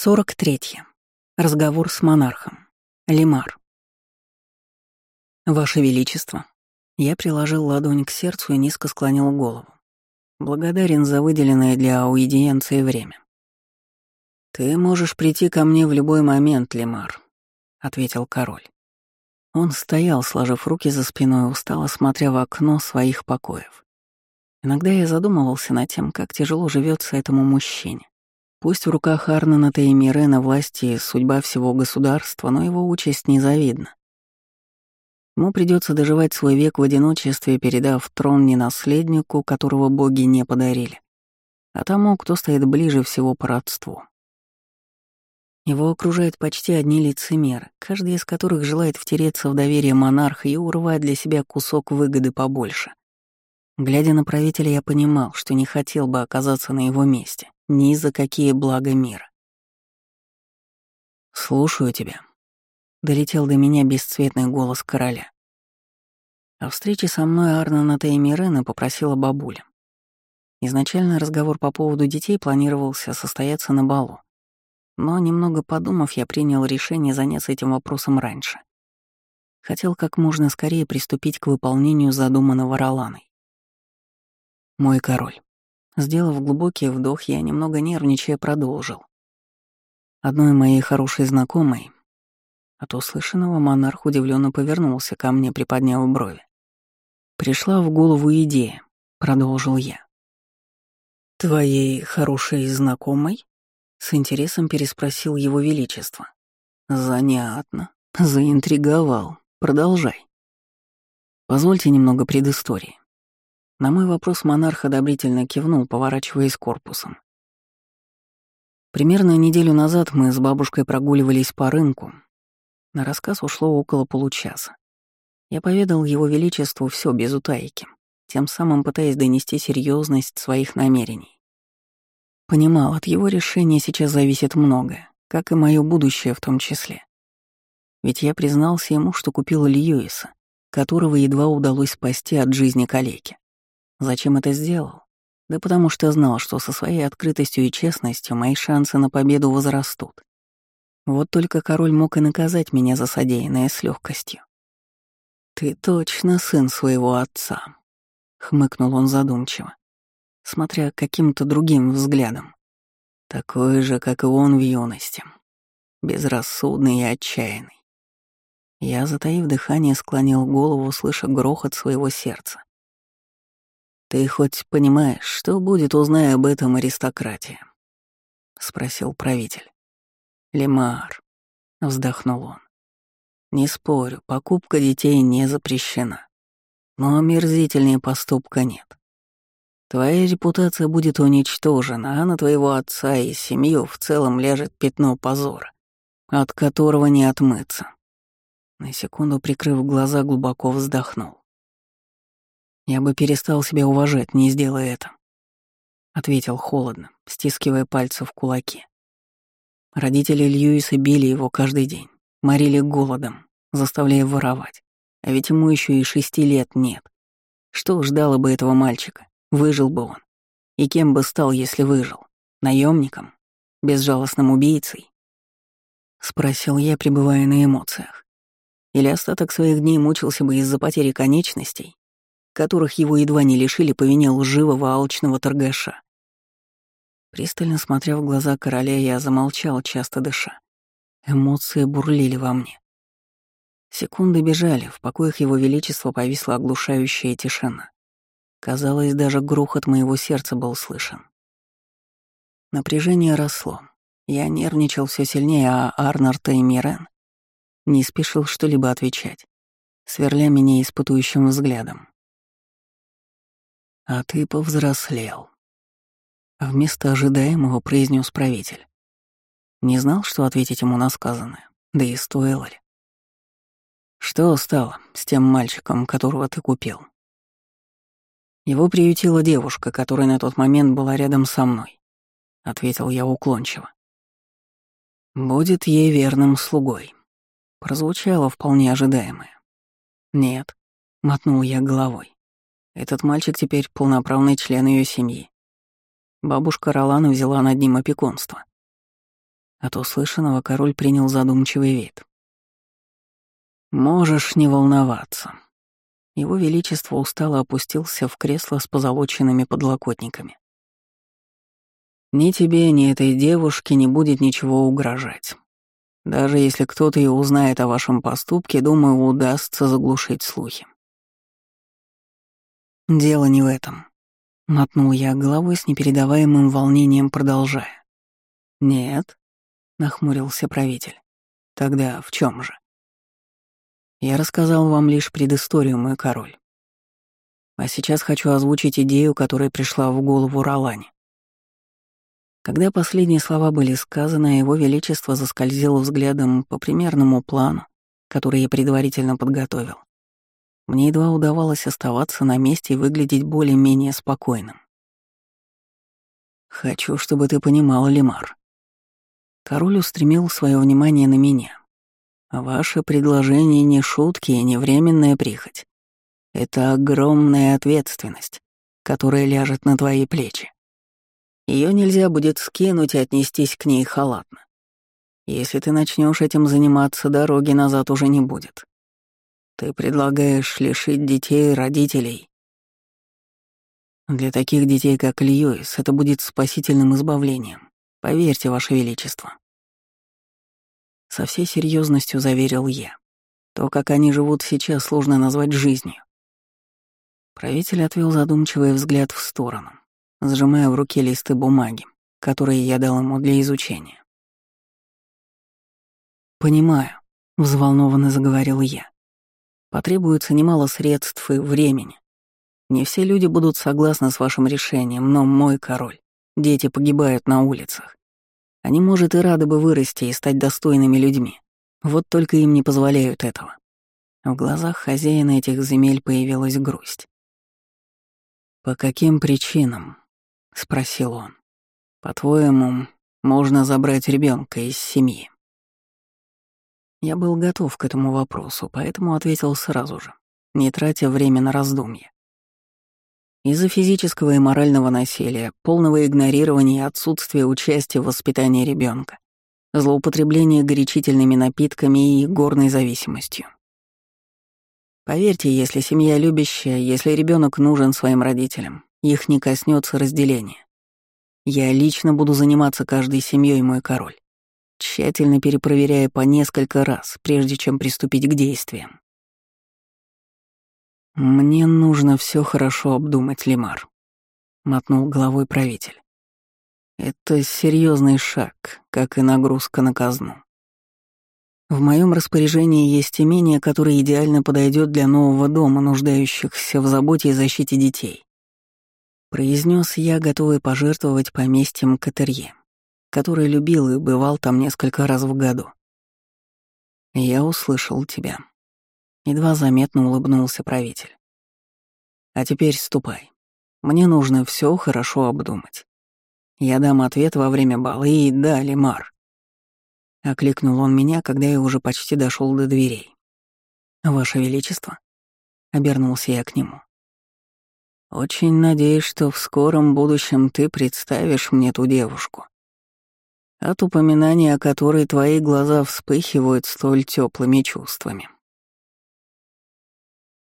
43. Разговор с монархом. Лимар. Ваше Величество. Я приложил ладонь к сердцу и низко склонил голову. Благодарен за выделенное для аудиенции время. «Ты можешь прийти ко мне в любой момент, Лимар», — ответил король. Он стоял, сложив руки за спиной, устало смотря в окно своих покоев. Иногда я задумывался над тем, как тяжело живется этому мужчине. Пусть в руках Арнана и Мирена власти судьба всего государства, но его участь незавидна. Ему придется доживать свой век в одиночестве, передав трон не наследнику, которого боги не подарили, а тому, кто стоит ближе всего по родству. Его окружают почти одни лицемеры, каждый из которых желает втереться в доверие монарха и урвать для себя кусок выгоды побольше. Глядя на правителя, я понимал, что не хотел бы оказаться на его месте, ни за какие блага мира. «Слушаю тебя», — долетел до меня бесцветный голос короля. О встрече со мной Арна Натеймирена попросила бабуля. Изначально разговор по поводу детей планировался состояться на балу. Но, немного подумав, я принял решение заняться этим вопросом раньше. Хотел как можно скорее приступить к выполнению задуманного Роланой. Мой король. Сделав глубокий вдох, я немного нервничая продолжил. Одной моей хорошей знакомой от услышанного монарх удивленно повернулся ко мне, приподняв брови. Пришла в голову идея, продолжил я. «Твоей хорошей знакомой?» — с интересом переспросил его величество. «Занятно. Заинтриговал. Продолжай». Позвольте немного предыстории. На мой вопрос монарх одобрительно кивнул, поворачиваясь корпусом. Примерно неделю назад мы с бабушкой прогуливались по рынку. На рассказ ушло около получаса. Я поведал его величеству все без утайки, тем самым пытаясь донести серьезность своих намерений. Понимал, от его решения сейчас зависит многое, как и мое будущее в том числе. Ведь я признался ему, что купил Льюиса, которого едва удалось спасти от жизни калеки. Зачем это сделал? Да потому что знал, что со своей открытостью и честностью мои шансы на победу возрастут. Вот только король мог и наказать меня за содеянное с легкостью. «Ты точно сын своего отца», — хмыкнул он задумчиво, смотря каким-то другим взглядом. Такой же, как и он в юности, безрассудный и отчаянный. Я, затаив дыхание, склонил голову, слыша грохот своего сердца. «Ты хоть понимаешь, что будет, узная об этом аристократия?» — спросил правитель. «Лемар», — вздохнул он. «Не спорю, покупка детей не запрещена. Но омерзительнее поступка нет. Твоя репутация будет уничтожена, а на твоего отца и семью в целом ляжет пятно позора, от которого не отмыться». На секунду, прикрыв глаза, глубоко вздохнул. Я бы перестал себя уважать, не сделая это. Ответил холодно, стискивая пальцы в кулаки. Родители Льюиса били его каждый день, морили голодом, заставляя воровать. А ведь ему еще и шести лет нет. Что ждало бы этого мальчика? Выжил бы он. И кем бы стал, если выжил? Наемником? Безжалостным убийцей? Спросил я, пребывая на эмоциях. Или остаток своих дней мучился бы из-за потери конечностей, которых его едва не лишили по вине лживого алчного торгаша. Пристально смотря в глаза короля, я замолчал, часто дыша. Эмоции бурлили во мне. Секунды бежали, в покоях его величества повисла оглушающая тишина. Казалось, даже грохот моего сердца был слышен. Напряжение росло. Я нервничал все сильнее, а Арнард и Мирен не спешил что-либо отвечать, сверля меня испытующим взглядом. «А ты повзрослел», — вместо ожидаемого произнес правитель. Не знал, что ответить ему на сказанное, да и стоило ли. «Что стало с тем мальчиком, которого ты купил?» Его приютила девушка, которая на тот момент была рядом со мной, — ответил я уклончиво. «Будет ей верным слугой», — прозвучало вполне ожидаемое. «Нет», — мотнул я головой. Этот мальчик теперь полноправный член ее семьи. Бабушка Ролана взяла над ним опекунство. От услышанного король принял задумчивый вид. «Можешь не волноваться». Его Величество устало опустился в кресло с позолоченными подлокотниками. «Ни тебе, ни этой девушке не будет ничего угрожать. Даже если кто-то и узнает о вашем поступке, думаю, удастся заглушить слухи». «Дело не в этом», — мотнул я головой с непередаваемым волнением, продолжая. «Нет», — нахмурился правитель. «Тогда в чем же?» Я рассказал вам лишь предысторию, мой король. А сейчас хочу озвучить идею, которая пришла в голову Ролане. Когда последние слова были сказаны, его величество заскользило взглядом по примерному плану, который я предварительно подготовил. Мне едва удавалось оставаться на месте и выглядеть более-менее спокойным. «Хочу, чтобы ты понимал, Лемар». Король устремил свое внимание на меня. Ваше предложение не шутки и не временная прихоть. Это огромная ответственность, которая ляжет на твои плечи. Ее нельзя будет скинуть и отнестись к ней халатно. Если ты начнешь этим заниматься, дороги назад уже не будет. Ты предлагаешь лишить детей родителей. Для таких детей, как Льюис, это будет спасительным избавлением. Поверьте, Ваше Величество. Со всей серьезностью заверил я. То, как они живут сейчас, сложно назвать жизнью. Правитель отвел задумчивый взгляд в сторону, сжимая в руке листы бумаги, которые я дал ему для изучения. «Понимаю», — взволнованно заговорил я. «Потребуется немало средств и времени. Не все люди будут согласны с вашим решением, но мой король, дети погибают на улицах. Они, может, и рады бы вырасти и стать достойными людьми. Вот только им не позволяют этого. В глазах хозяина этих земель появилась грусть. «По каким причинам?» — спросил он. «По-твоему, можно забрать ребенка из семьи?» Я был готов к этому вопросу, поэтому ответил сразу же, не тратя время на раздумья. Из-за физического и морального насилия, полного игнорирования и отсутствия участия в воспитании ребенка, злоупотребления горячительными напитками и горной зависимостью. Поверьте, если семья любящая, если ребенок нужен своим родителям, их не коснется разделения. Я лично буду заниматься каждой семьей, мой король, тщательно перепроверяя по несколько раз, прежде чем приступить к действиям. «Мне нужно все хорошо обдумать, Лимар», — мотнул головой правитель. «Это серьезный шаг, как и нагрузка на казну. В моем распоряжении есть имение, которое идеально подойдет для нового дома, нуждающихся в заботе и защите детей. Произнес я, готовый пожертвовать поместьем Катерье, который любил и бывал там несколько раз в году. Я услышал тебя. Едва заметно улыбнулся правитель. А теперь ступай. Мне нужно все хорошо обдумать. Я дам ответ во время бала и да, Лемар. Окликнул он меня, когда я уже почти дошел до дверей. «Ваше Величество?» — обернулся я к нему. «Очень надеюсь, что в скором будущем ты представишь мне ту девушку, от упоминания о которой твои глаза вспыхивают столь теплыми чувствами».